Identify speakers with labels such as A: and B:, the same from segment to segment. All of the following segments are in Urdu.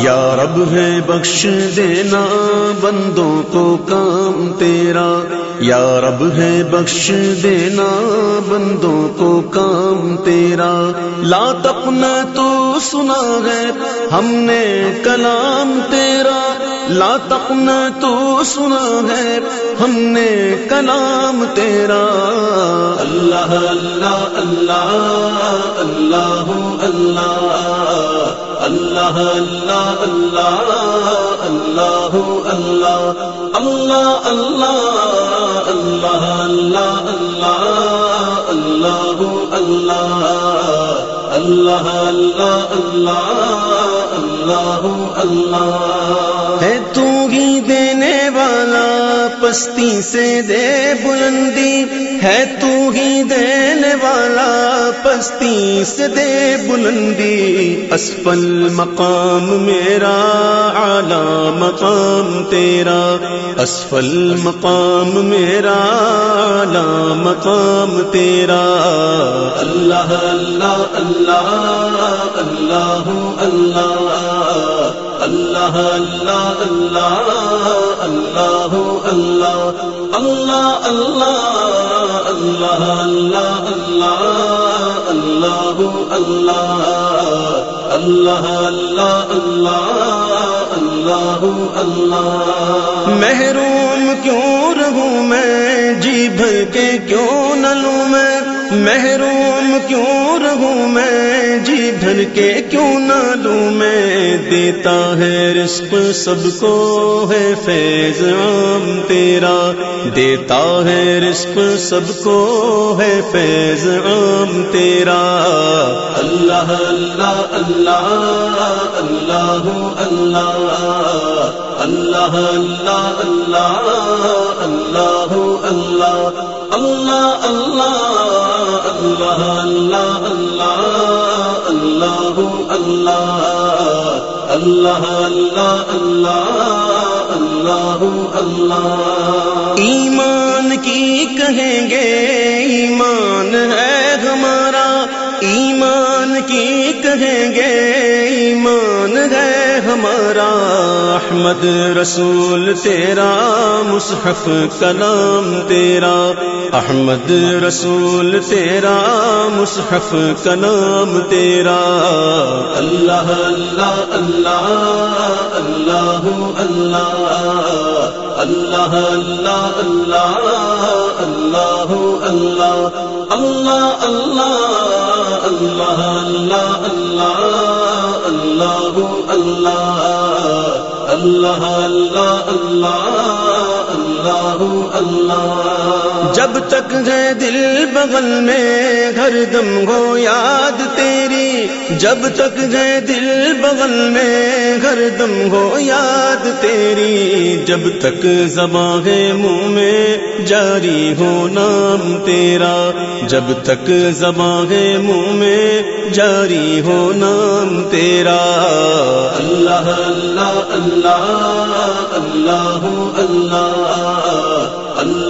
A: یا رب ہے بخش دینا بندوں کو کام تیرا یا رب ہے بخش دینا بندوں کو کام تیرا لا تپنا تو سنا ہے ہم نے کلام تیرا لا تپنا تو سنا ہے ہم نے کلام تیرا
B: اللہ اللہ اللہ اللہ اللہ اللہ اللہ اللہ اللہ اللہ اللہ اللہ اللہ اللہ اللہ اللہ اللہ اللہ اللہ اللہ اللہ اللہ
A: ہے تو ہی دینے والا پستی سے دے بلندی ہے تو ہی دینے والا پستی سے دے بلندی۔ اسفل مقام میرا، اعلی مقام تیرا۔ اسفل مقام میرا، اعلی مقام تیرا۔
B: اللہ اللہ اللہ اللہ اللہ۔ اللہ اللہ اللہ اللہ اللہ اللہ اللہ اللہ اللہ اللہ اللہ اللہ اللہ اللہ اللہ اللہ اللہ
A: محروم کیوں رہوں میں جی بھر کے کیوں نہ لوں میں محروم کیوں رہوں میں جی بھر کے کیوں نہ لوں میں دیتا ہے رزق سب کو ہے فیض عام تیرا دیتا ہے رزق سب کو ہے فیض عام تیرا
B: اللہ اللہ اللہ اللہ اللہ اللہ اللہ اللہ اللہ اللہ اللہ اللہ اللہ اللہ اللہ اللہ اللہ اللہ اللہ اللہ اللہ اللہ
A: ایمان کی کہیں گے ایمان ہے ہمارا ایمان کی کہیں گے ایمان ہے ہمارا احمد رسول تیرا، مصحف کلام تیرا۔ احمد رسول تیرا، مصحف کلام تیرا۔
B: اللہ اللہ اللہ اللہ۔ اللہ اللہ اللہ اللہ اللہ۔ اللہ اللہ اللہ اللہ اللہ۔ اللہ اللہ اللہ اللہ اللہ
A: جب تک ہے دل بغل میں ہر دم ہو یاد تیری۔ جب تک ہے دل بغل میں ہر دم ہو یاد تیری۔ جب تک زباں ہے منہ میں جاری ہو نام تیرا۔ جب تک زباں ہے منہ میں جاری ہو نام تیرا۔
B: اللہ اللہ اللہ اللہ اللہ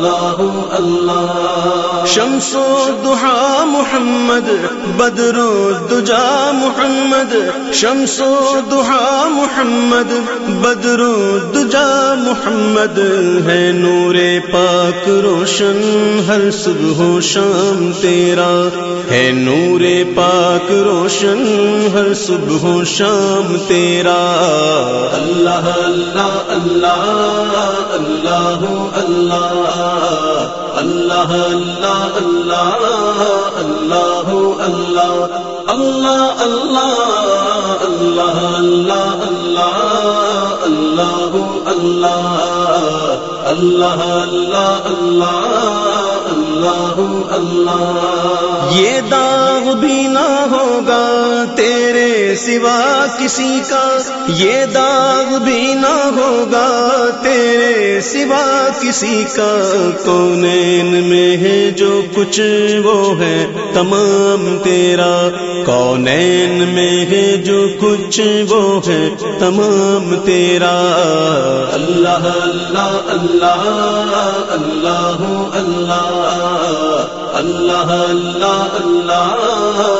B: اللہ اللہ.
A: شمس و دہا محمد، بدر و دجا محمد. شمس و دہا محمد، بدر و دجا محمد. ہے نور پاک روشن، ہر صبح و شام تیرا. ہے نور پاک روشن، ہر صبح و شام تیرا.
B: اللہ اللہ اللہ اللہ اللہ. اللہ اللہ اللہ اللہ اللہ اللہ اللہ اللہ اللہ اللہ اللہ اللہ اللہ اللہ اللہ اللہ اللہ
A: یہ داغ بھی نہ ہوگا تیرے سوا کسی کا یہ داغ بھی نہ ہوگا تیرے سوا کسی کا کونین میں ہے جو کچھ وہ ہے تمام تیرا کونین میں ہے جو کچھ وہ ہے تمام تیرا
B: اللہ اللہ اللہ اللہ اللہ اللہ اللہ اللہ اللہ